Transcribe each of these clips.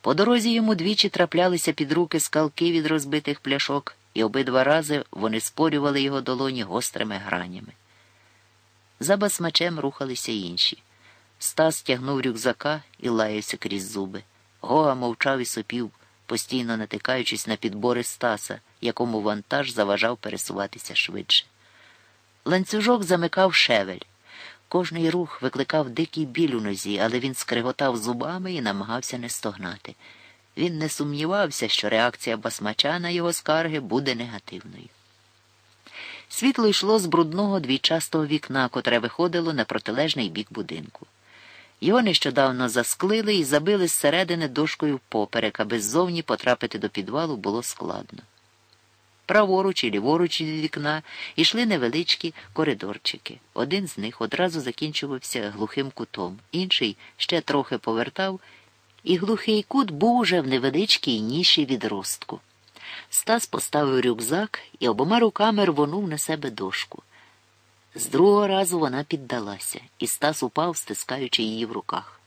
По дорозі йому двічі траплялися під руки скалки від розбитих пляшок, і обидва рази вони спорювали його долоні гострими гранями. За басмачем рухалися інші. Стас тягнув рюкзака і лаявся крізь зуби. Гога мовчав і сопів, постійно натикаючись на підбори Стаса, якому вантаж заважав пересуватися швидше. Ланцюжок замикав шевель. Кожний рух викликав дикий біль у нозі, але він скриготав зубами і намагався не стогнати. Він не сумнівався, що реакція басмача на його скарги буде негативною. Світло йшло з брудного двійчастого вікна, котре виходило на протилежний бік будинку. Його нещодавно засклили і забили зсередини дошкою поперек, аби ззовні потрапити до підвалу було складно. Праворуч і ліворуч від вікна йшли невеличкі коридорчики. Один з них одразу закінчувався глухим кутом, інший ще трохи повертав, і глухий кут був уже в невеличкій ніші відростку. Стас поставив рюкзак і обома руками рвонув на себе дошку. З другого разу вона піддалася, і Стас упав, стискаючи її в руках.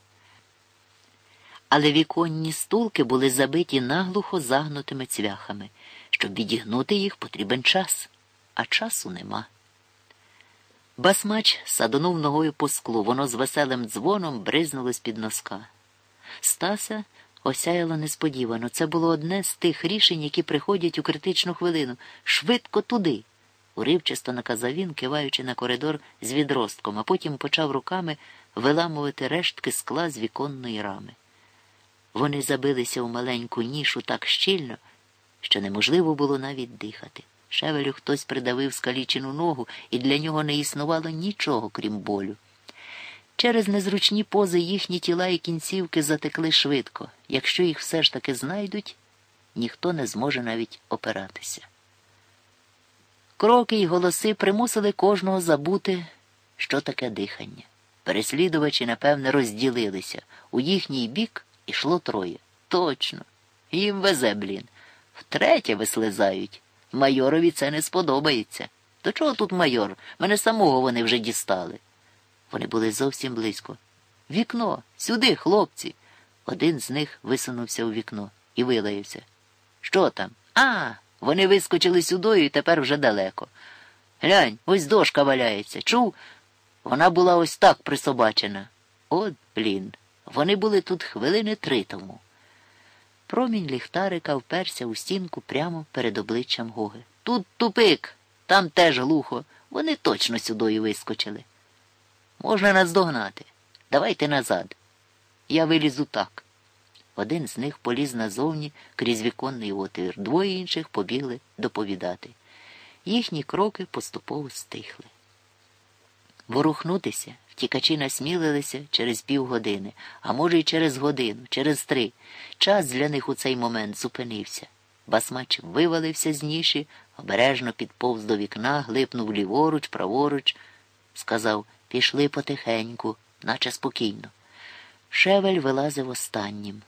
Але віконні стулки були забиті наглухо загнутими цвяхами. Щоб відігнути їх, потрібен час, а часу нема. Басмач садонув ногою по склу, воно з веселим дзвоном бризнуло з-під носка. Стаса осяяло несподівано. Це було одне з тих рішень, які приходять у критичну хвилину. Швидко туди. Уривчасто наказав він, киваючи на коридор з відростком, а потім почав руками виламувати рештки скла з віконної рами. Вони забилися у маленьку нішу так щільно, що неможливо було навіть дихати. Шевелю хтось придавив скалічену ногу, і для нього не існувало нічого, крім болю. Через незручні пози їхні тіла і кінцівки затекли швидко. Якщо їх все ж таки знайдуть, ніхто не зможе навіть опиратися. Кроки й голоси примусили кожного забути, що таке дихання. Переслідувачі, напевне, розділилися. У їхній бік ішло троє. Точно. Їм везе, блін. Втретє вислизають. Майорові це не сподобається. До чого тут майор? Мене самого вони вже дістали. Вони були зовсім близько. Вікно, сюди, хлопці. Один з них висунувся у вікно і вилаявся. Що там? А, вони вискочили сюди і тепер вже далеко. Глянь, ось дошка валяється. Чув? Вона була ось так присобачена. От, блін, вони були тут хвилини три тому. Промінь ліхтарика вперся у стінку прямо перед обличчям Гоги. Тут тупик, там теж глухо. Вони точно сюди вискочили. Можна нас догнати. Давайте назад. Я вилізу так. Один з них поліз назовні крізь віконний отвір, двоє інших побігли доповідати. Їхні кроки поступово стихли. Ворухнутися втікачі насмілилися через півгодини, а може, й через годину, через три. Час для них у цей момент зупинився. Басмач вивалився з ніші, обережно підповз до вікна, глипнув ліворуч, праворуч, сказав пішли потихеньку, наче спокійно. Шевель вилазив останнім.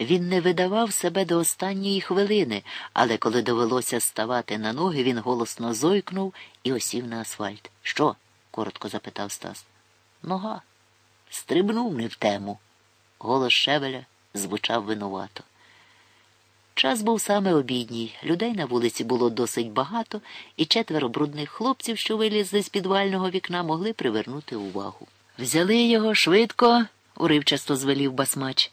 Він не видавав себе до останньої хвилини, але коли довелося ставати на ноги, він голосно зойкнув і осів на асфальт. Що? коротко запитав Стас. Нога. Стрибнув не в тему. Голос Шевеля звучав винувато. Час був саме обідній. Людей на вулиці було досить багато, і четверо брудних хлопців, що вилізли з підвального вікна, могли привернути увагу. Взяли його швидко, уривчасто звелів басмач.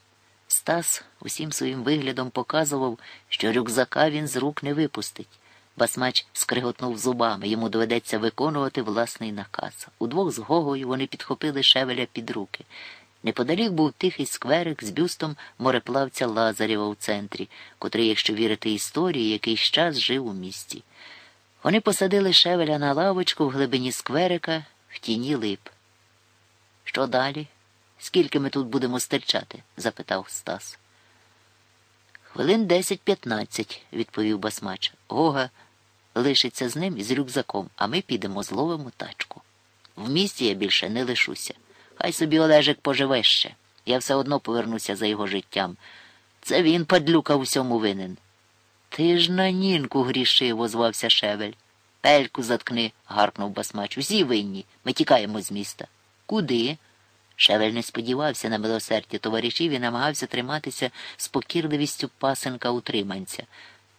Стас усім своїм виглядом показував, що рюкзака він з рук не випустить. Басмач скриготнув зубами, йому доведеться виконувати власний наказ. Удвох з Гогою вони підхопили шевеля під руки. Неподалік був тихий скверик з бюстом мореплавця Лазарєва у центрі, котрий, якщо вірити історії, якийсь час жив у місті. Вони посадили шевеля на лавочку в глибині скверика в тіні лип. Що далі? Скільки ми тут будемо стерчати? запитав Стас. Хвилин десять-п'ятнадцять, відповів басмач. Гога лишиться з ним і з рюкзаком, а ми підемо зловимо тачку. В місті я більше не лишуся. Хай собі Олежик поживе ще. Я все одно повернуся за його життям. Це він, падлюка, усьому винен. Ти ж на нінку грішив, озвався Шевель. Пельку заткни, гаркнув басмач. Усі винні. Ми тікаємо з міста. Куди? Шевель не сподівався на милосердя товаришів і намагався триматися з покірливістю пасенка утриманця.